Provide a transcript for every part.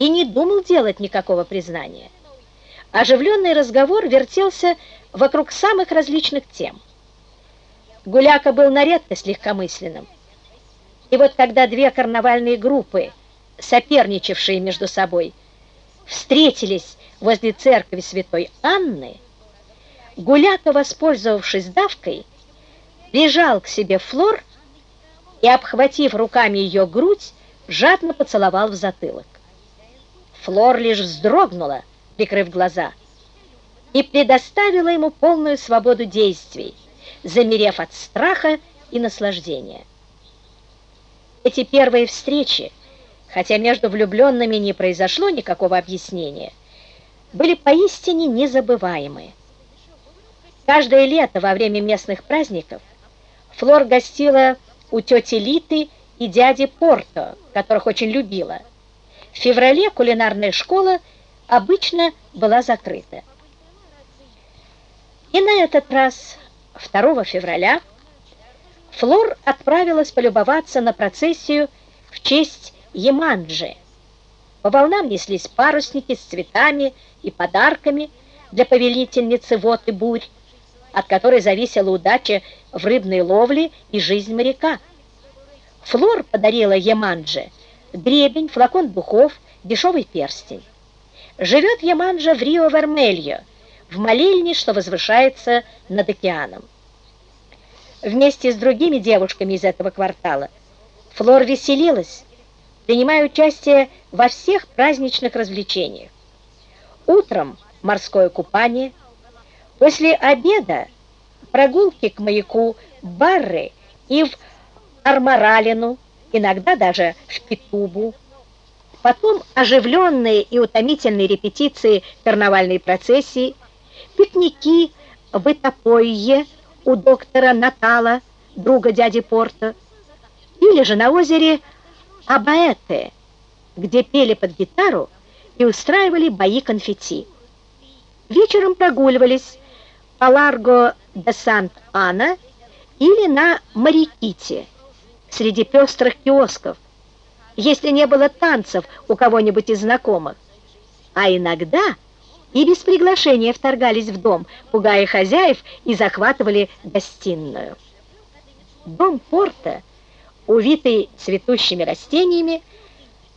и не думал делать никакого признания. Оживленный разговор вертелся вокруг самых различных тем. Гуляка был на редкость легкомысленным. И вот когда две карнавальные группы, соперничавшие между собой, встретились возле церкви святой Анны, Гуляка, воспользовавшись давкой, бежал к себе Флор и, обхватив руками ее грудь, жадно поцеловал в затылок. Флор лишь вздрогнула, прикрыв глаза, и предоставила ему полную свободу действий, замерев от страха и наслаждения. Эти первые встречи, хотя между влюбленными не произошло никакого объяснения, были поистине незабываемые. Каждое лето во время местных праздников Флор гостила у тети Литы и дяди Порто, которых очень любила. В феврале кулинарная школа обычно была закрыта. И на этот раз, 2 февраля, Флор отправилась полюбоваться на процессию в честь Яманджи. По волнам неслись парусники с цветами и подарками для повелительницы вод и бурь, от которой зависела удача в рыбной ловле и жизнь моряка. Флор подарила Яманже гребень, флакон духов, дешевый перстень. Живет Яманджа в Рио-Вермельо, в молельне, что возвышается над океаном. Вместе с другими девушками из этого квартала Флор веселилась, принимая участие во всех праздничных развлечениях. Утром морское купание, после обеда прогулки к маяку Барры и в Армаралину, иногда даже в Петубу. Потом оживленные и утомительные репетиции карнавальной процессии, пикники в Итапойе у доктора Натала, друга дяди Порта, или же на озере Абаэте, где пели под гитару и устраивали бои конфетти. Вечером прогуливались по Ларго де Сант-Ана или на Мариките среди пестрых киосков, если не было танцев у кого-нибудь из знакомых. А иногда и без приглашения вторгались в дом, пугая хозяев и захватывали гостиную. Дом Порто, увитый цветущими растениями,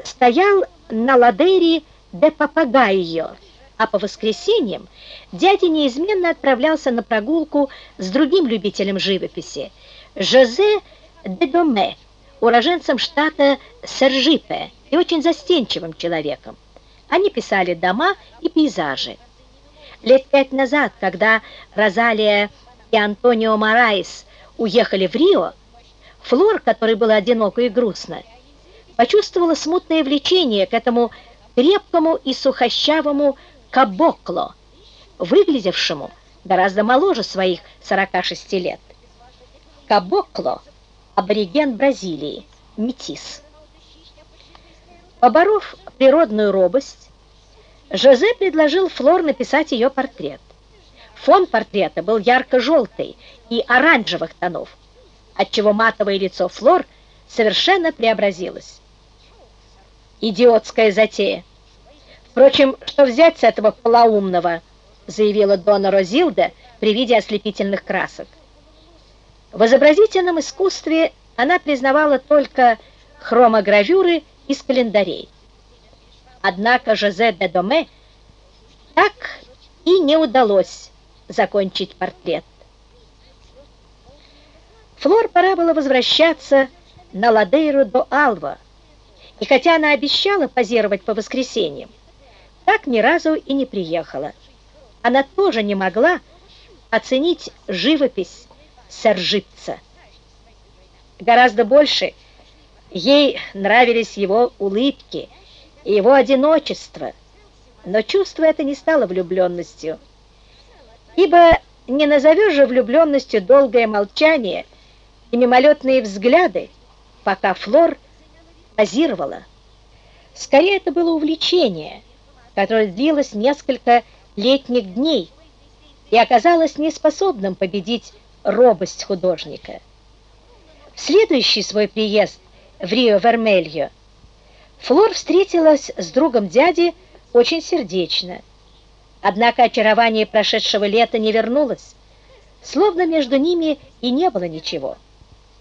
стоял на Ладейре де Папагайо, а по воскресеньям дядя неизменно отправлялся на прогулку с другим любителем живописи, Жозе де Доме, уроженцем штата Сержипе и очень застенчивым человеком. Они писали дома и пейзажи. Лет пять назад, когда Розалия и Антонио Морайс уехали в Рио, Флор, которой было одиноко и грустно, почувствовала смутное влечение к этому крепкому и сухощавому кабокло, выглядевшему гораздо моложе своих 46 лет. Кабокло – абориген Бразилии, метис. Поборов природную робость, Жозе предложил Флор написать ее портрет. Фон портрета был ярко-желтый и оранжевых тонов, отчего матовое лицо Флор совершенно преобразилось. «Идиотская затея!» Впрочем, что взять с этого полоумного, заявила Дона Розилда при виде ослепительных красок. В изобразительном искусстве она признавала только хромогравюры из календарей. Однако Жозе де Доме так и не удалось закончить портрет. Флор пора было возвращаться на Ладейру до Алва, и хотя она обещала позировать по воскресеньям, так ни разу и не приехала. Она тоже не могла оценить живопись Сержипца. Гораздо больше ей нравились его улыбки и его одиночество, но чувство это не стало влюбленностью, ибо не назовешь же влюбленностью долгое молчание и мимолетные взгляды, пока Флор позировала. Скорее, это было увлечение – которое длилось несколько летних дней и оказалось неспособным победить робость художника. В следующий свой приезд в Рио-Вермельо Флор встретилась с другом дяди очень сердечно. Однако очарование прошедшего лета не вернулось, словно между ними и не было ничего.